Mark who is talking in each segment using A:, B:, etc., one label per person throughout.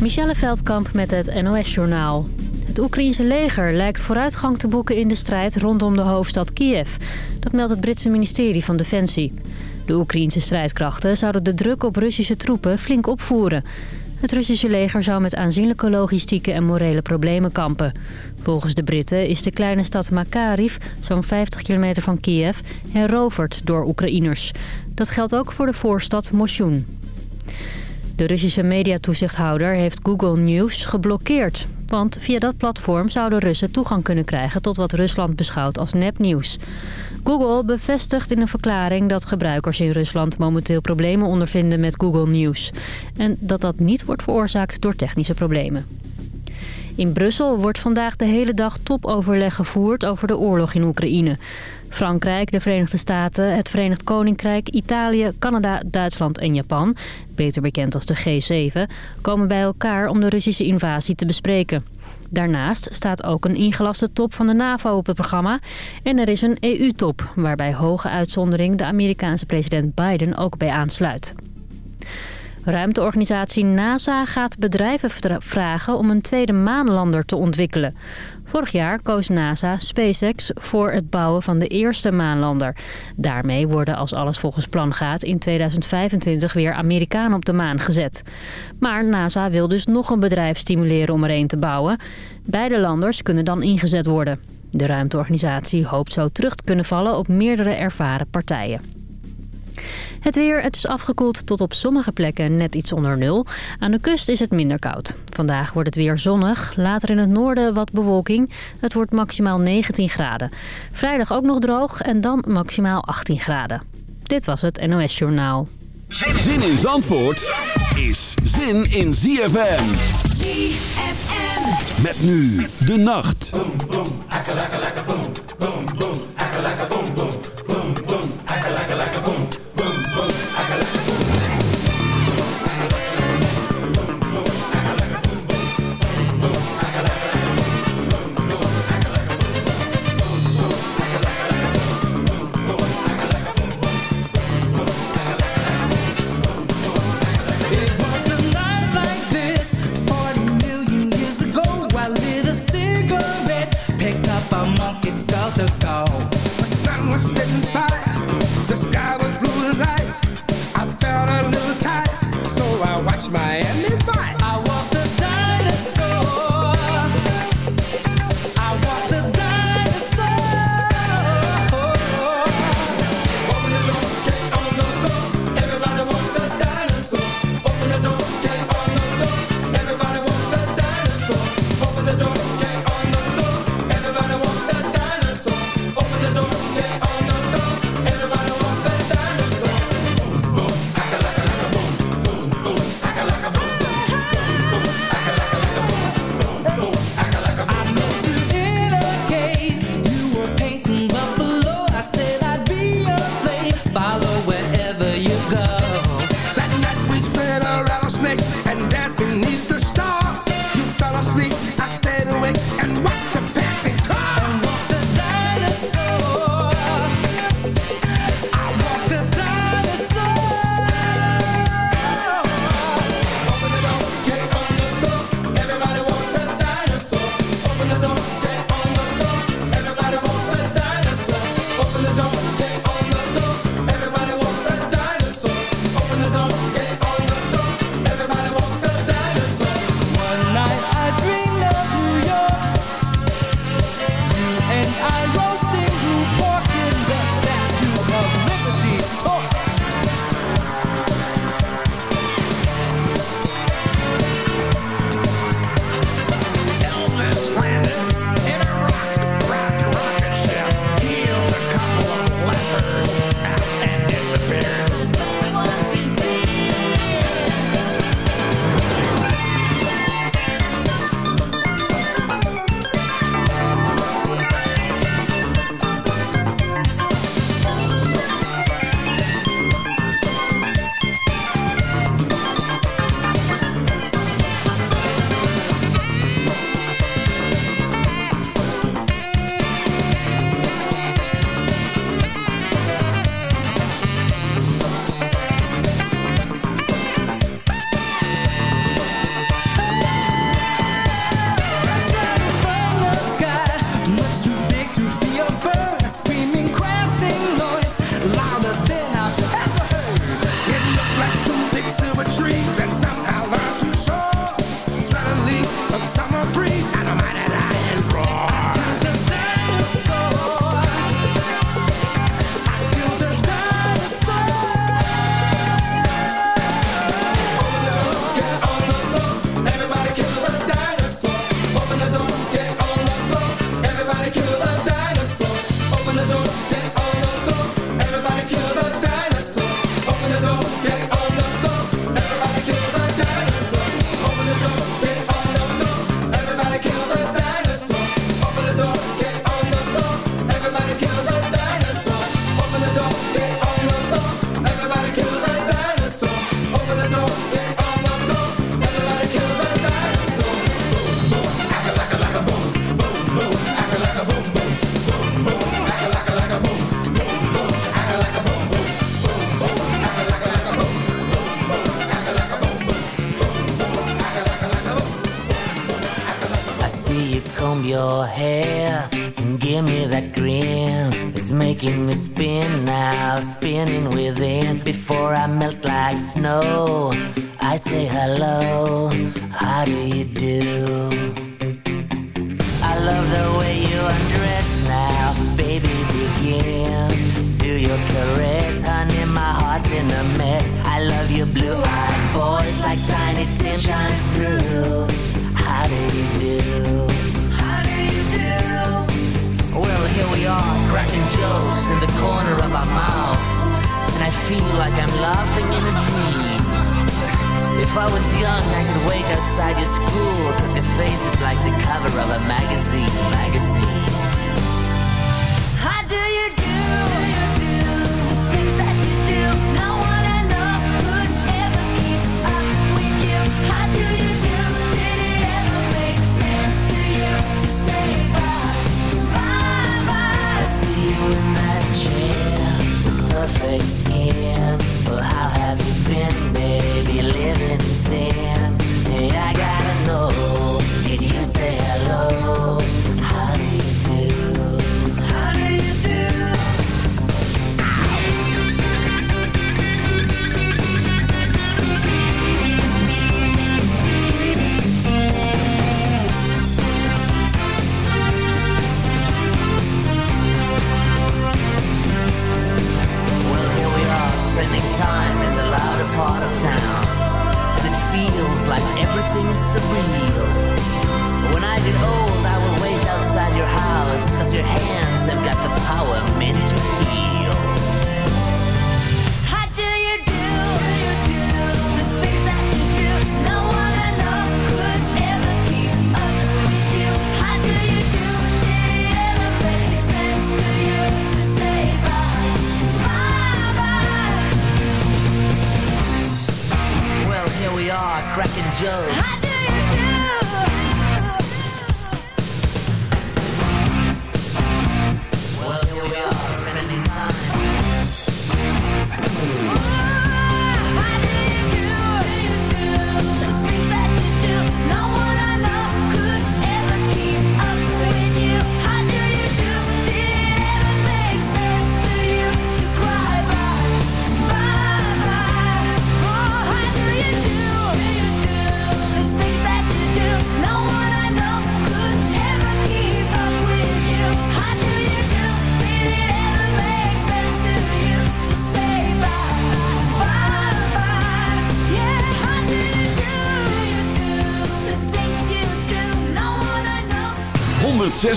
A: Michelle Veldkamp met het NOS-journaal. Het Oekraïense leger lijkt vooruitgang te boeken in de strijd rondom de hoofdstad Kiev. Dat meldt het Britse ministerie van Defensie. De Oekraïense strijdkrachten zouden de druk op Russische troepen flink opvoeren. Het Russische leger zou met aanzienlijke logistieke en morele problemen kampen. Volgens de Britten is de kleine stad Makariv, zo'n 50 kilometer van Kiev, heroverd door Oekraïners. Dat geldt ook voor de voorstad Moshun. De Russische mediatoezichthouder heeft Google News geblokkeerd. Want via dat platform zouden Russen toegang kunnen krijgen tot wat Rusland beschouwt als nepnieuws. Google bevestigt in een verklaring dat gebruikers in Rusland momenteel problemen ondervinden met Google News. En dat dat niet wordt veroorzaakt door technische problemen. In Brussel wordt vandaag de hele dag topoverleg gevoerd over de oorlog in Oekraïne. Frankrijk, de Verenigde Staten, het Verenigd Koninkrijk, Italië, Canada, Duitsland en Japan, beter bekend als de G7, komen bij elkaar om de Russische invasie te bespreken. Daarnaast staat ook een ingelaste top van de NAVO op het programma. En er is een EU-top, waarbij hoge uitzondering de Amerikaanse president Biden ook bij aansluit. Ruimteorganisatie NASA gaat bedrijven vragen om een tweede maanlander te ontwikkelen. Vorig jaar koos NASA SpaceX voor het bouwen van de eerste maanlander. Daarmee worden, als alles volgens plan gaat, in 2025 weer Amerikanen op de maan gezet. Maar NASA wil dus nog een bedrijf stimuleren om er een te bouwen. Beide landers kunnen dan ingezet worden. De ruimteorganisatie hoopt zo terug te kunnen vallen op meerdere ervaren partijen. Het weer, het is afgekoeld tot op sommige plekken net iets onder nul. Aan de kust is het minder koud. Vandaag wordt het weer zonnig. Later in het noorden wat bewolking. Het wordt maximaal 19 graden. Vrijdag ook nog droog en dan maximaal 18 graden. Dit was het NOS Journaal.
B: Zin in Zandvoort is zin in ZFM.
C: ZFM.
B: Met nu de nacht.
D: It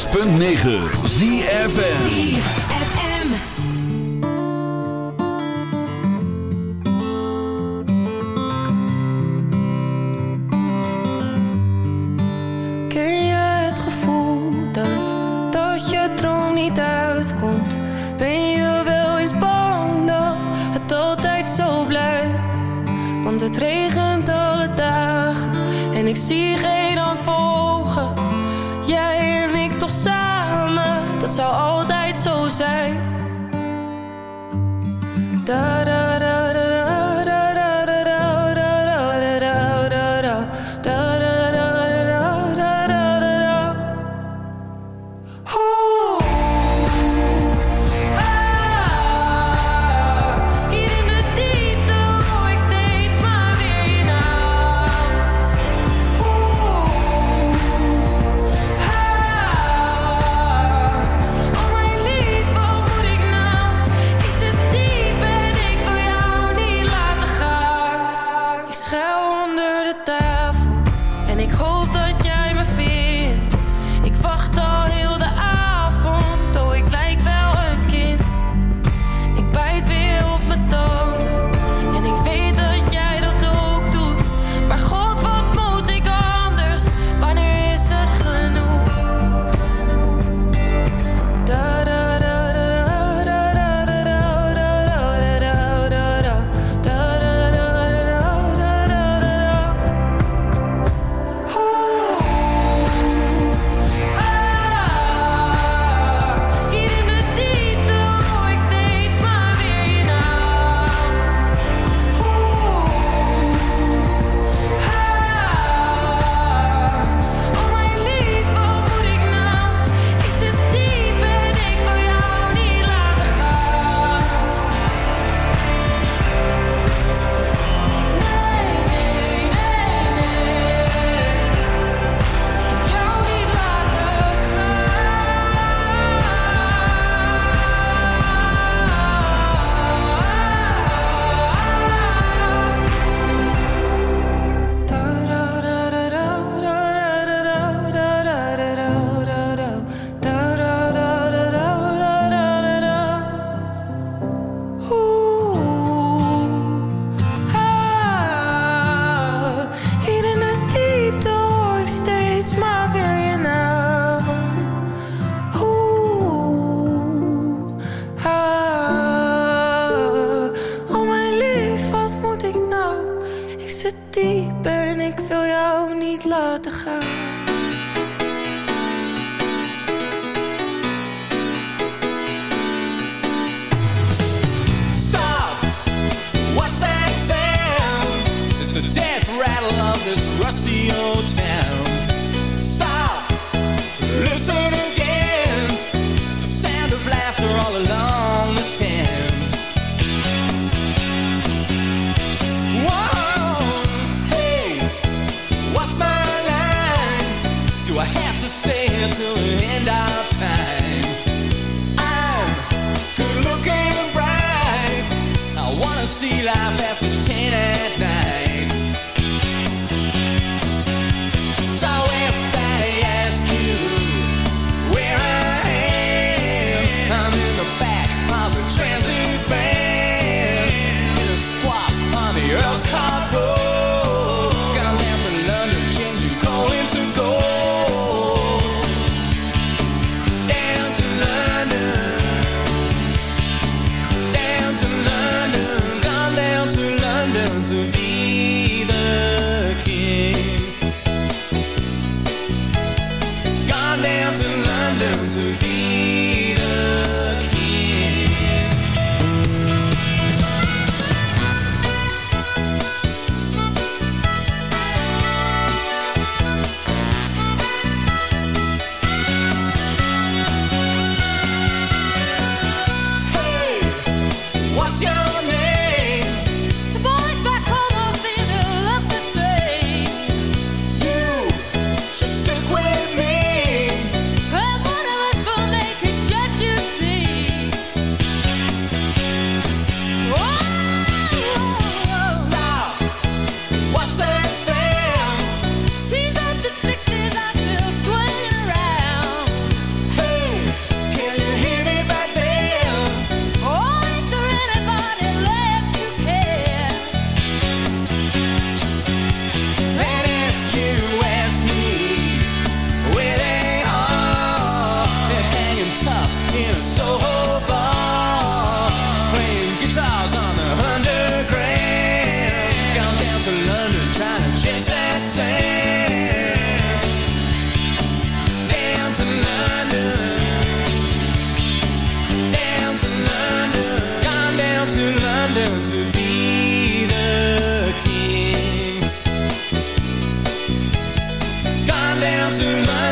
D: .9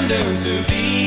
D: to
C: to
E: be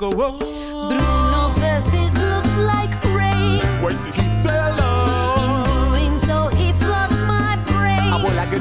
F: go, whoa.
G: Bruno says it looks like rain.
F: Where's the heat alone?
G: In doing so, he floods my brain.
F: Ah, I will like
G: a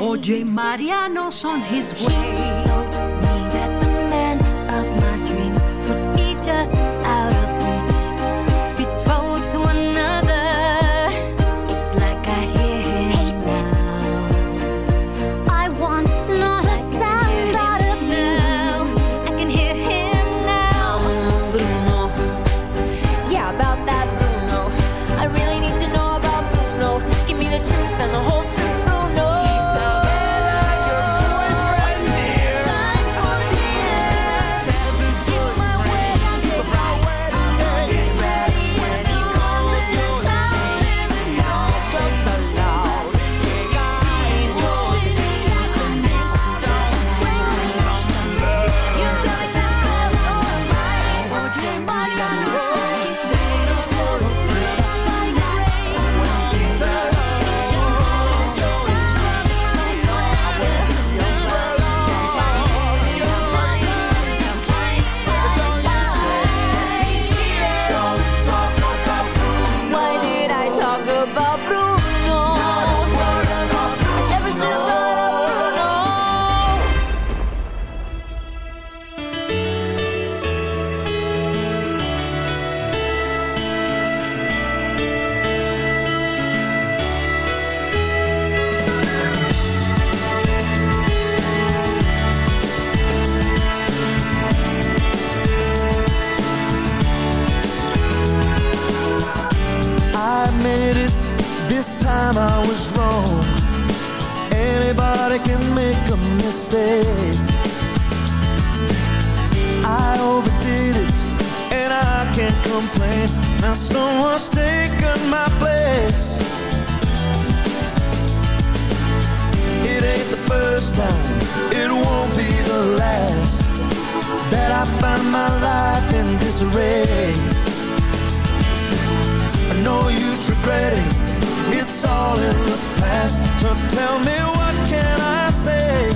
H: OJ Mariano's on his way.
G: She told me that the man of my dreams would be just.
I: mistake I overdid it and I can't complain. Now someone's taken my place. It ain't the first time, it won't be the last That I find my life in disarray. I know you're regretting it's all in the past. So tell me what can I say?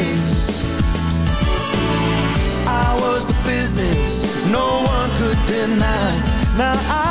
I: Now I